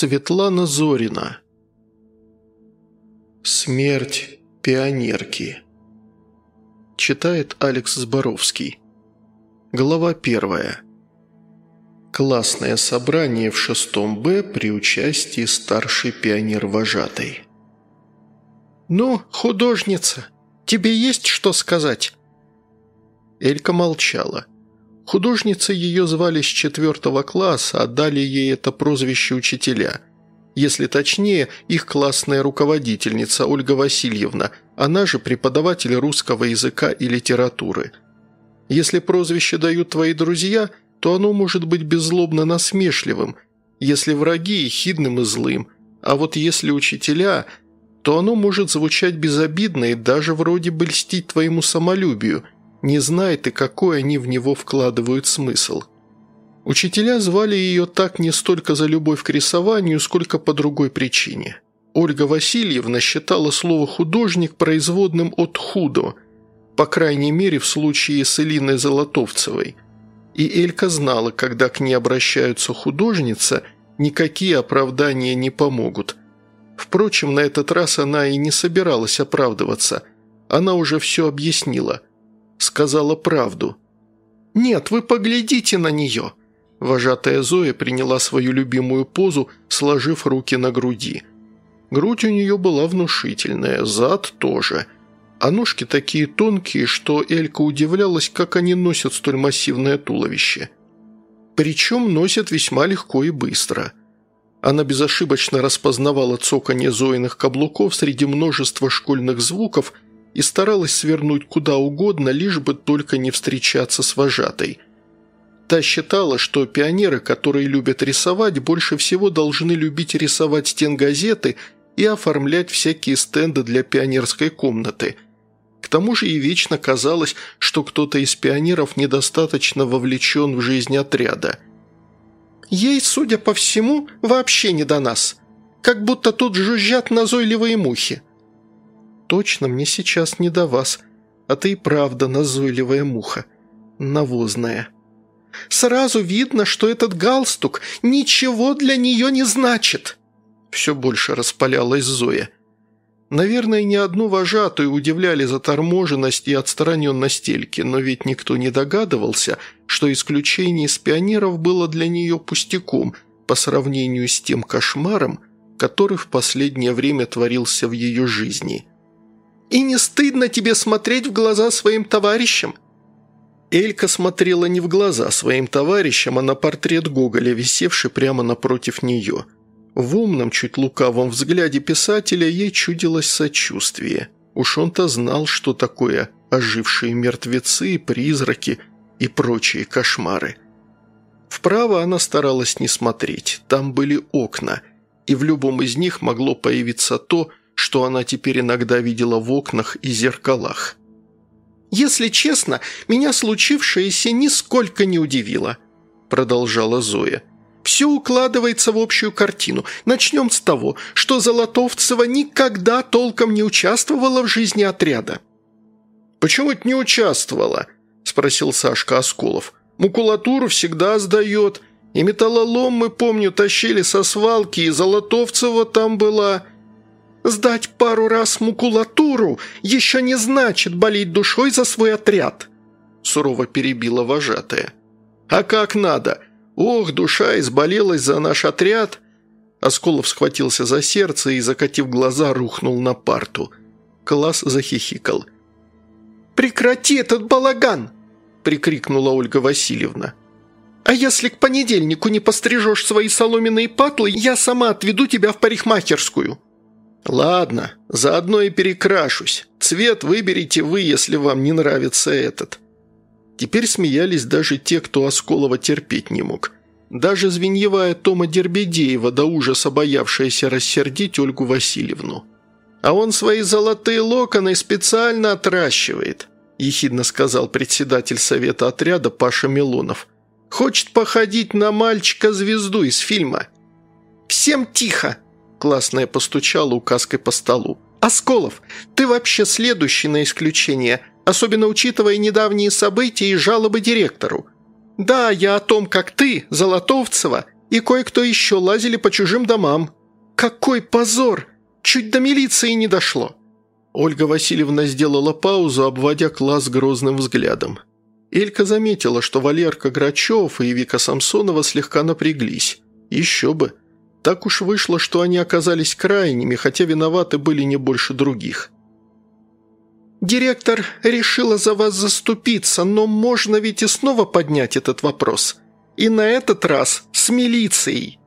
Светлана Зорина. Смерть пионерки. Читает Алекс Зборовский. Глава первая. Классное собрание в шестом Б при участии старшей пионер-вожатой. «Ну, художница, тебе есть что сказать?» Элька молчала. Художницей ее звали с четвертого класса, отдали ей это прозвище учителя. Если точнее, их классная руководительница Ольга Васильевна, она же преподаватель русского языка и литературы. Если прозвище дают твои друзья, то оно может быть беззлобно насмешливым, если враги – хидным и злым, а вот если учителя, то оно может звучать безобидно и даже вроде бы льстить твоему самолюбию – не знает и какой они в него вкладывают смысл. Учителя звали ее так не столько за любовь к рисованию, сколько по другой причине. Ольга Васильевна считала слово «художник» производным от «худо», по крайней мере в случае с Элиной Золотовцевой. И Элька знала, когда к ней обращаются художница, никакие оправдания не помогут. Впрочем, на этот раз она и не собиралась оправдываться. Она уже все объяснила – сказала правду. «Нет, вы поглядите на нее!» Вожатая Зоя приняла свою любимую позу, сложив руки на груди. Грудь у нее была внушительная, зад тоже. А ножки такие тонкие, что Элька удивлялась, как они носят столь массивное туловище. Причем носят весьма легко и быстро. Она безошибочно распознавала цоканье Зоиных каблуков среди множества школьных звуков – и старалась свернуть куда угодно, лишь бы только не встречаться с вожатой. Та считала, что пионеры, которые любят рисовать, больше всего должны любить рисовать стенгазеты и оформлять всякие стенды для пионерской комнаты. К тому же и вечно казалось, что кто-то из пионеров недостаточно вовлечен в жизнь отряда. «Ей, судя по всему, вообще не до нас. Как будто тут жужжат назойливые мухи», точно мне сейчас не до вас, а ты и правда назойливая муха, навозная». «Сразу видно, что этот галстук ничего для нее не значит!» Все больше распалялась Зоя. Наверное, ни одну вожатую удивляли заторможенность и отстраненность Эльки, но ведь никто не догадывался, что исключение из пионеров было для нее пустяком по сравнению с тем кошмаром, который в последнее время творился в ее жизни. И не стыдно тебе смотреть в глаза своим товарищам?» Элька смотрела не в глаза своим товарищам, а на портрет Гоголя, висевший прямо напротив нее. В умном, чуть лукавом взгляде писателя ей чудилось сочувствие. Уж он-то знал, что такое ожившие мертвецы, призраки и прочие кошмары. Вправо она старалась не смотреть, там были окна, и в любом из них могло появиться то, что она теперь иногда видела в окнах и зеркалах. «Если честно, меня случившееся нисколько не удивило», – продолжала Зоя. «Все укладывается в общую картину. Начнем с того, что Золотовцева никогда толком не участвовала в жизни отряда». «Почему это не участвовала?» – спросил Сашка Осколов. «Макулатуру всегда сдает, и металлолом, мы, помню, тащили со свалки, и Золотовцева там была...» Сдать пару раз макулатуру еще не значит болеть душой за свой отряд», – сурово перебила вожатая. «А как надо? Ох, душа изболелась за наш отряд!» Осколов схватился за сердце и, закатив глаза, рухнул на парту. Класс захихикал. «Прекрати этот балаган!» – прикрикнула Ольга Васильевна. «А если к понедельнику не пострижешь свои соломенные патлы, я сама отведу тебя в парикмахерскую!» «Ладно, заодно и перекрашусь. Цвет выберите вы, если вам не нравится этот». Теперь смеялись даже те, кто Осколова терпеть не мог. Даже звеньевая Тома Дербедеева, до ужаса боявшаяся рассердить Ольгу Васильевну. «А он свои золотые локоны специально отращивает», – ехидно сказал председатель совета отряда Паша Милонов. «Хочет походить на мальчика-звезду из фильма». «Всем тихо!» Классная постучала указкой по столу. «Осколов, ты вообще следующий на исключение, особенно учитывая недавние события и жалобы директору. Да, я о том, как ты, Золотовцева, И кое-кто еще лазили по чужим домам. Какой позор! Чуть до милиции не дошло!» Ольга Васильевна сделала паузу, обводя класс грозным взглядом. Элька заметила, что Валерка Грачев и Вика Самсонова слегка напряглись. Еще бы. Так уж вышло, что они оказались крайними, хотя виноваты были не больше других. «Директор решила за вас заступиться, но можно ведь и снова поднять этот вопрос. И на этот раз с милицией».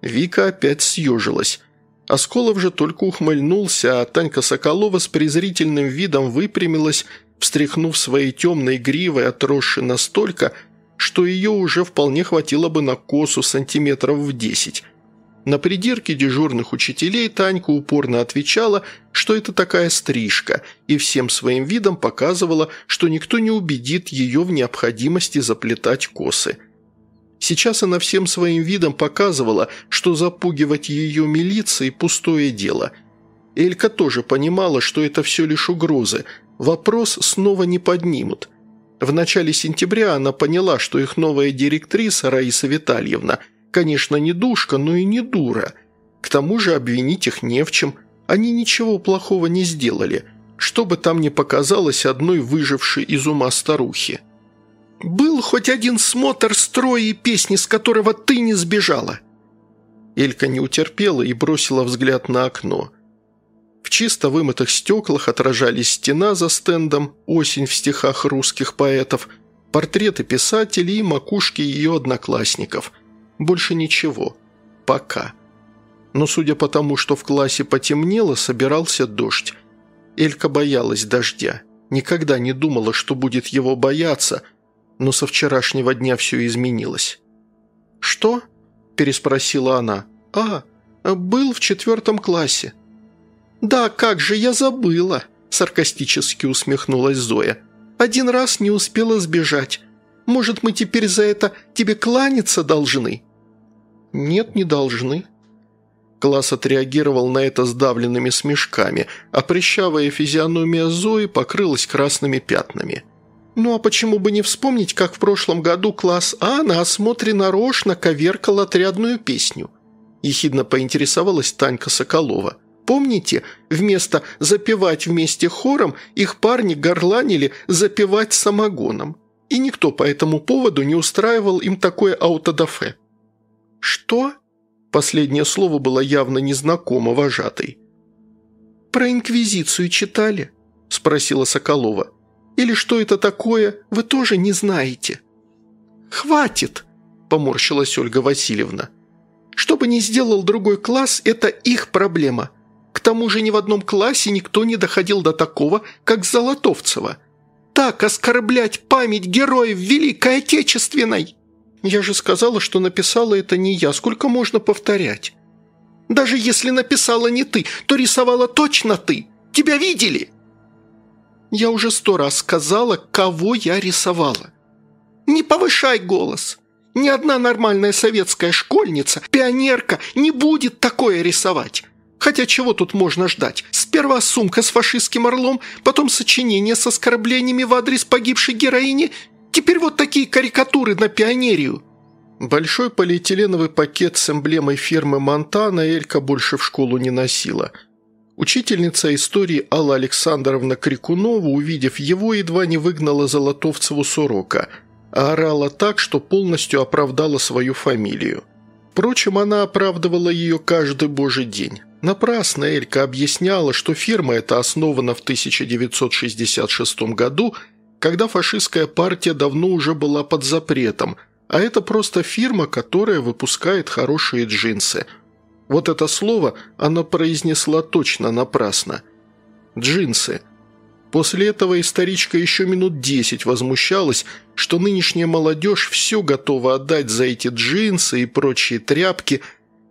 Вика опять съежилась. Осколов же только ухмыльнулся, а Танька Соколова с презрительным видом выпрямилась, встряхнув своей темной гривой, отросшей настолько, что ее уже вполне хватило бы на косу сантиметров в десять. На придирке дежурных учителей Танька упорно отвечала, что это такая стрижка, и всем своим видом показывала, что никто не убедит ее в необходимости заплетать косы. Сейчас она всем своим видом показывала, что запугивать ее милицией – пустое дело. Элька тоже понимала, что это все лишь угрозы, вопрос снова не поднимут. В начале сентября она поняла, что их новая директриса Раиса Витальевна – Конечно, не душка, но и не дура. К тому же обвинить их не в чем. Они ничего плохого не сделали, что бы там ни показалось одной выжившей из ума старухи. «Был хоть один смотр строя и песни, с которого ты не сбежала?» Элька не утерпела и бросила взгляд на окно. В чисто вымытых стеклах отражались стена за стендом, осень в стихах русских поэтов, портреты писателей и макушки ее одноклассников – больше ничего. Пока. Но судя по тому, что в классе потемнело, собирался дождь. Элька боялась дождя. Никогда не думала, что будет его бояться, но со вчерашнего дня все изменилось. «Что?» – переспросила она. «А, был в четвертом классе». «Да, как же, я забыла», – саркастически усмехнулась Зоя. «Один раз не успела сбежать. Может, мы теперь за это тебе кланяться должны?» «Нет, не должны». Класс отреагировал на это сдавленными смешками, а прыщавая физиономия Зои покрылась красными пятнами. «Ну а почему бы не вспомнить, как в прошлом году класс А на осмотре нарочно коверкал отрядную песню?» Ехидно поинтересовалась Танька Соколова. «Помните, вместо «запевать вместе хором» их парни горланили «запевать самогоном». И никто по этому поводу не устраивал им такое аутодафе. «Что?» Последнее слово было явно незнакомо вожатой. «Про Инквизицию читали?» – спросила Соколова. «Или что это такое, вы тоже не знаете?» «Хватит!» – поморщилась Ольга Васильевна. «Что бы ни сделал другой класс, это их проблема. К тому же ни в одном классе никто не доходил до такого, как Золотовцева. Так оскорблять память героев Великой Отечественной!» «Я же сказала, что написала это не я. Сколько можно повторять?» «Даже если написала не ты, то рисовала точно ты. Тебя видели?» «Я уже сто раз сказала, кого я рисовала». «Не повышай голос. Ни одна нормальная советская школьница, пионерка не будет такое рисовать». Хотя чего тут можно ждать? Сперва сумка с фашистским орлом, потом сочинение с оскорблениями в адрес погибшей героини Теперь вот такие карикатуры на пионерию». Большой полиэтиленовый пакет с эмблемой фирмы «Монтана» Элька больше в школу не носила. Учительница истории Алла Александровна Крикунова, увидев его, едва не выгнала Золотовцеву с урока, а орала так, что полностью оправдала свою фамилию. Впрочем, она оправдывала ее каждый божий день. Напрасно Элька объясняла, что фирма эта основана в 1966 году – когда фашистская партия давно уже была под запретом, а это просто фирма, которая выпускает хорошие джинсы. Вот это слово она произнесла точно напрасно. Джинсы. После этого историчка еще минут десять возмущалась, что нынешняя молодежь все готова отдать за эти джинсы и прочие тряпки,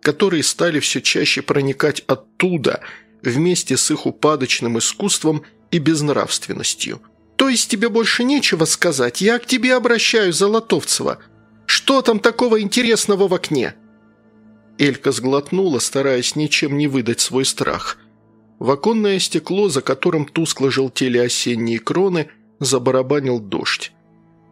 которые стали все чаще проникать оттуда, вместе с их упадочным искусством и безнравственностью. «То есть тебе больше нечего сказать? Я к тебе обращаюсь, Золотовцева. Что там такого интересного в окне?» Элька сглотнула, стараясь ничем не выдать свой страх. В оконное стекло, за которым тускло желтели осенние кроны, забарабанил дождь.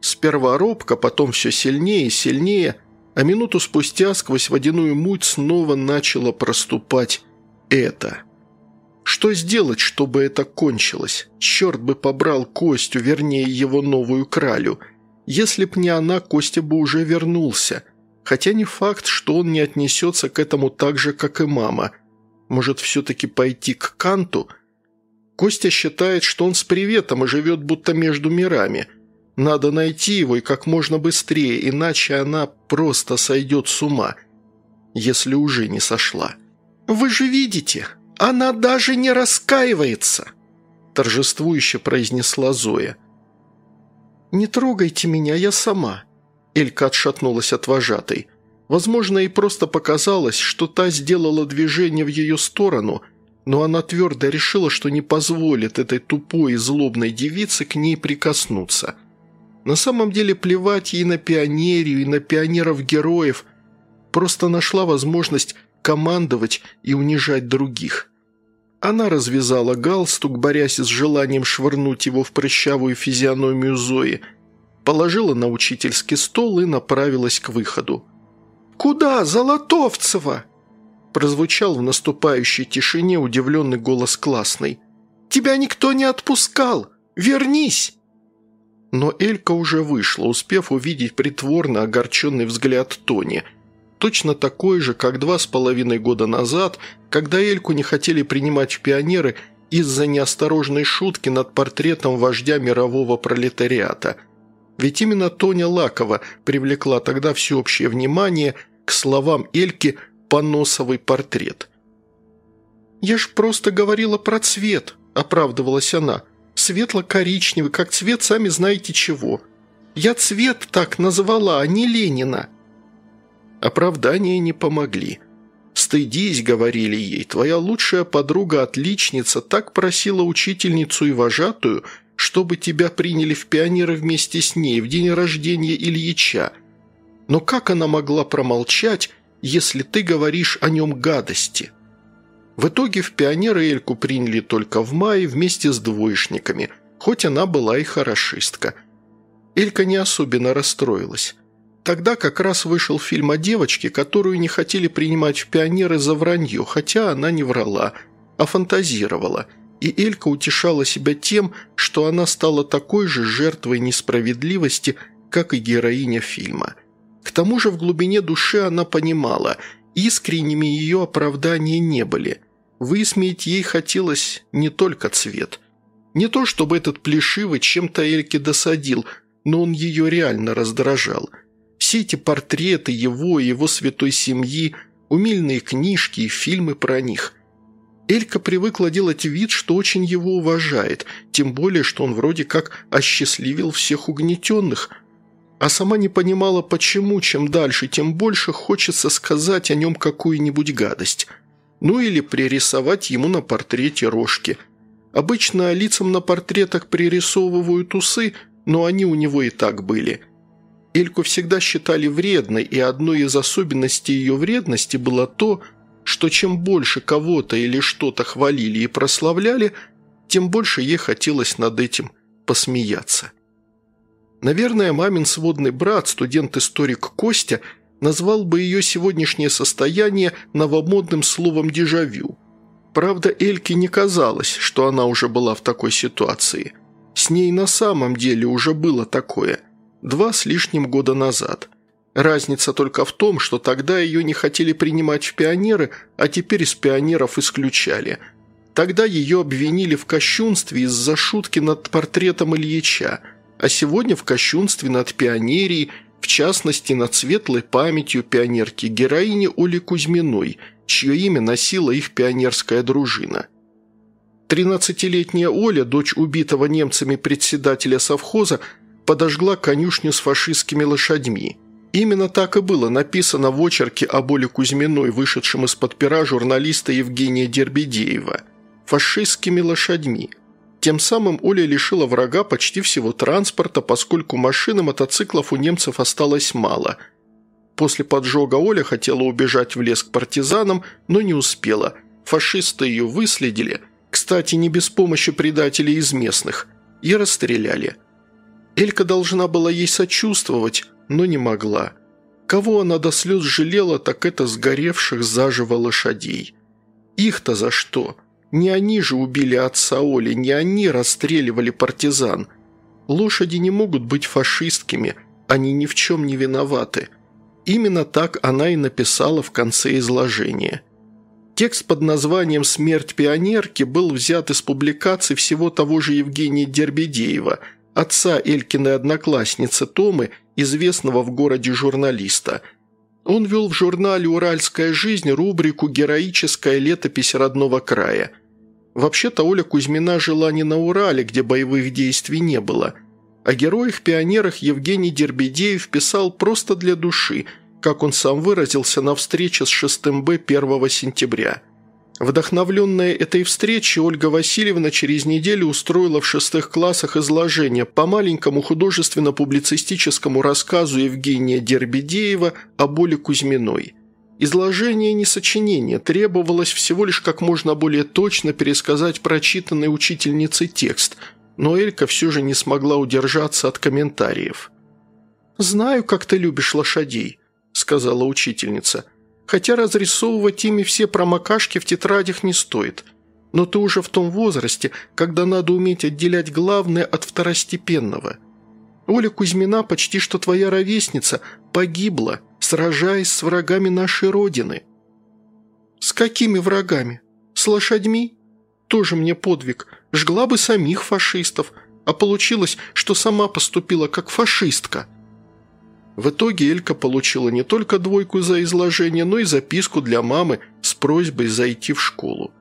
Сперва робко, потом все сильнее и сильнее. А минуту спустя сквозь водяную муть снова начало проступать это. Что сделать, чтобы это кончилось? Черт бы побрал Костю, вернее его новую кралю. Если б не она, Костя бы уже вернулся. Хотя не факт, что он не отнесется к этому так же, как и мама. Может, все-таки пойти к Канту? Костя считает, что он с приветом и живет будто между мирами. Надо найти его и как можно быстрее, иначе она просто сойдет с ума, если уже не сошла. «Вы же видите, она даже не раскаивается!» торжествующе произнесла Зоя. «Не трогайте меня, я сама», Элька отшатнулась от вожатой. Возможно, ей просто показалось, что та сделала движение в ее сторону, но она твердо решила, что не позволит этой тупой и злобной девице к ней прикоснуться. На самом деле плевать ей на пионерию и на пионеров-героев, просто нашла возможность командовать и унижать других. Она развязала галстук, борясь с желанием швырнуть его в прыщавую физиономию Зои – положила на учительский стол и направилась к выходу. «Куда, Золотовцева?» прозвучал в наступающей тишине удивленный голос классный. «Тебя никто не отпускал! Вернись!» Но Элька уже вышла, успев увидеть притворно огорченный взгляд Тони. Точно такой же, как два с половиной года назад, когда Эльку не хотели принимать в пионеры из-за неосторожной шутки над портретом вождя мирового пролетариата – ведь именно Тоня Лакова привлекла тогда всеобщее внимание к словам Эльки «поносовый портрет». «Я ж просто говорила про цвет», – оправдывалась она. «Светло-коричневый, как цвет сами знаете чего. Я цвет так назвала, а не Ленина». Оправдания не помогли. «Стыдись», — говорили ей, — «твоя лучшая подруга-отличница так просила учительницу и вожатую, чтобы тебя приняли в пионеры вместе с ней в день рождения Ильича. Но как она могла промолчать, если ты говоришь о нем гадости?» В итоге в пионеры Эльку приняли только в мае вместе с двоечниками, хоть она была и хорошистка. Элька не особенно расстроилась. Тогда как раз вышел фильм о девочке, которую не хотели принимать в пионеры за вранье, хотя она не врала, а фантазировала – и Элька утешала себя тем, что она стала такой же жертвой несправедливости, как и героиня фильма. К тому же в глубине души она понимала, искренними ее оправдания не были. Высмеять ей хотелось не только цвет. Не то, чтобы этот плешивый чем-то Эльке досадил, но он ее реально раздражал. Все эти портреты его и его святой семьи, умильные книжки и фильмы про них – Элька привыкла делать вид, что очень его уважает, тем более, что он вроде как осчастливил всех угнетенных, а сама не понимала, почему чем дальше, тем больше хочется сказать о нем какую-нибудь гадость. Ну или пририсовать ему на портрете рожки. Обычно лицам на портретах пририсовывают усы, но они у него и так были. Эльку всегда считали вредной, и одной из особенностей ее вредности было то, что чем больше кого-то или что-то хвалили и прославляли, тем больше ей хотелось над этим посмеяться. Наверное, мамин сводный брат, студент-историк Костя, назвал бы ее сегодняшнее состояние новомодным словом «дежавю». Правда, Эльке не казалось, что она уже была в такой ситуации. С ней на самом деле уже было такое, два с лишним года назад. Разница только в том, что тогда ее не хотели принимать в пионеры, а теперь из пионеров исключали. Тогда ее обвинили в кощунстве из-за шутки над портретом Ильича, а сегодня в кощунстве над пионерией, в частности над светлой памятью пионерки героини Оли Кузьминой, чье имя носила их пионерская дружина. Тринадцатилетняя Оля, дочь убитого немцами председателя совхоза, подожгла конюшню с фашистскими лошадьми – Именно так и было написано в очерке о Боле Кузьминой, вышедшем из-под пера журналиста Евгения Дербедеева. «Фашистскими лошадьми». Тем самым Оля лишила врага почти всего транспорта, поскольку машин и мотоциклов у немцев осталось мало. После поджога Оля хотела убежать в лес к партизанам, но не успела. Фашисты ее выследили, кстати, не без помощи предателей из местных, и расстреляли. Элька должна была ей сочувствовать, но не могла. Кого она до слез жалела, так это сгоревших заживо лошадей. Их-то за что? Не они же убили отца Оли, не они расстреливали партизан. Лошади не могут быть фашистками, они ни в чем не виноваты. Именно так она и написала в конце изложения. Текст под названием «Смерть пионерки» был взят из публикаций всего того же Евгения Дербедеева, отца Элькиной одноклассницы Томы, известного в городе журналиста. Он вел в журнале «Уральская жизнь» рубрику «Героическая летопись родного края». Вообще-то Оля Кузьмина жила не на Урале, где боевых действий не было. О героях-пионерах Евгений Дербедеев писал просто для души, как он сам выразился на встрече с 6 Б 1 сентября. Вдохновленная этой встречей, Ольга Васильевна через неделю устроила в шестых классах изложение по маленькому художественно-публицистическому рассказу Евгения Дербедеева о боли Кузьминой – Изложение не сочинение, требовалось всего лишь как можно более точно пересказать прочитанный учительницей текст, но Элька все же не смогла удержаться от комментариев. «Знаю, как ты любишь лошадей», – сказала учительница, «хотя разрисовывать ими все промокашки в тетрадях не стоит. Но ты уже в том возрасте, когда надо уметь отделять главное от второстепенного. Оля Кузьмина, почти что твоя ровесница, погибла» сражаясь с врагами нашей Родины». «С какими врагами? С лошадьми? Тоже мне подвиг. Жгла бы самих фашистов, а получилось, что сама поступила как фашистка». В итоге Элька получила не только двойку за изложение, но и записку для мамы с просьбой зайти в школу.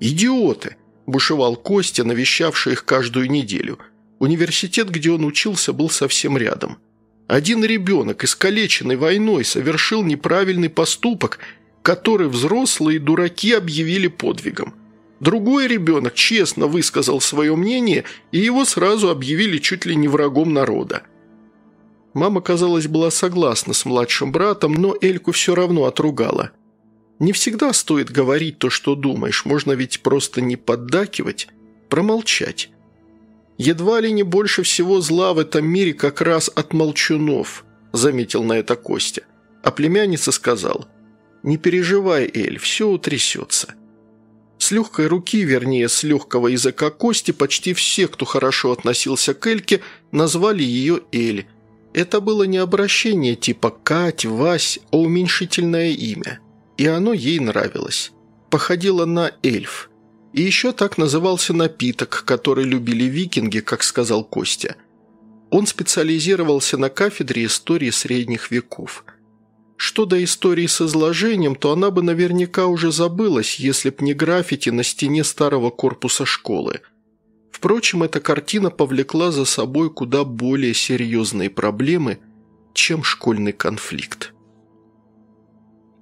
«Идиоты!» – бушевал Костя, навещавший их каждую неделю. Университет, где он учился, был совсем рядом – один ребенок, искалеченный войной, совершил неправильный поступок, который взрослые дураки объявили подвигом. Другой ребенок честно высказал свое мнение, и его сразу объявили чуть ли не врагом народа. Мама, казалось, была согласна с младшим братом, но Эльку все равно отругала. Не всегда стоит говорить то, что думаешь, можно ведь просто не поддакивать, промолчать. «Едва ли не больше всего зла в этом мире как раз от молчунов», – заметил на это Костя. А племянница сказал, «Не переживай, Эль, все утрясется». С легкой руки, вернее, с легкого языка Кости, почти все, кто хорошо относился к Эльке, назвали ее Эль. Это было не обращение типа «Кать», «Вась», а уменьшительное имя. И оно ей нравилось. Походило на эльф – и еще так назывался напиток, который любили викинги, как сказал Костя. Он специализировался на кафедре истории средних веков. Что до истории с изложением, то она бы наверняка уже забылась, если б не граффити на стене старого корпуса школы. Впрочем, эта картина повлекла за собой куда более серьезные проблемы, чем школьный конфликт.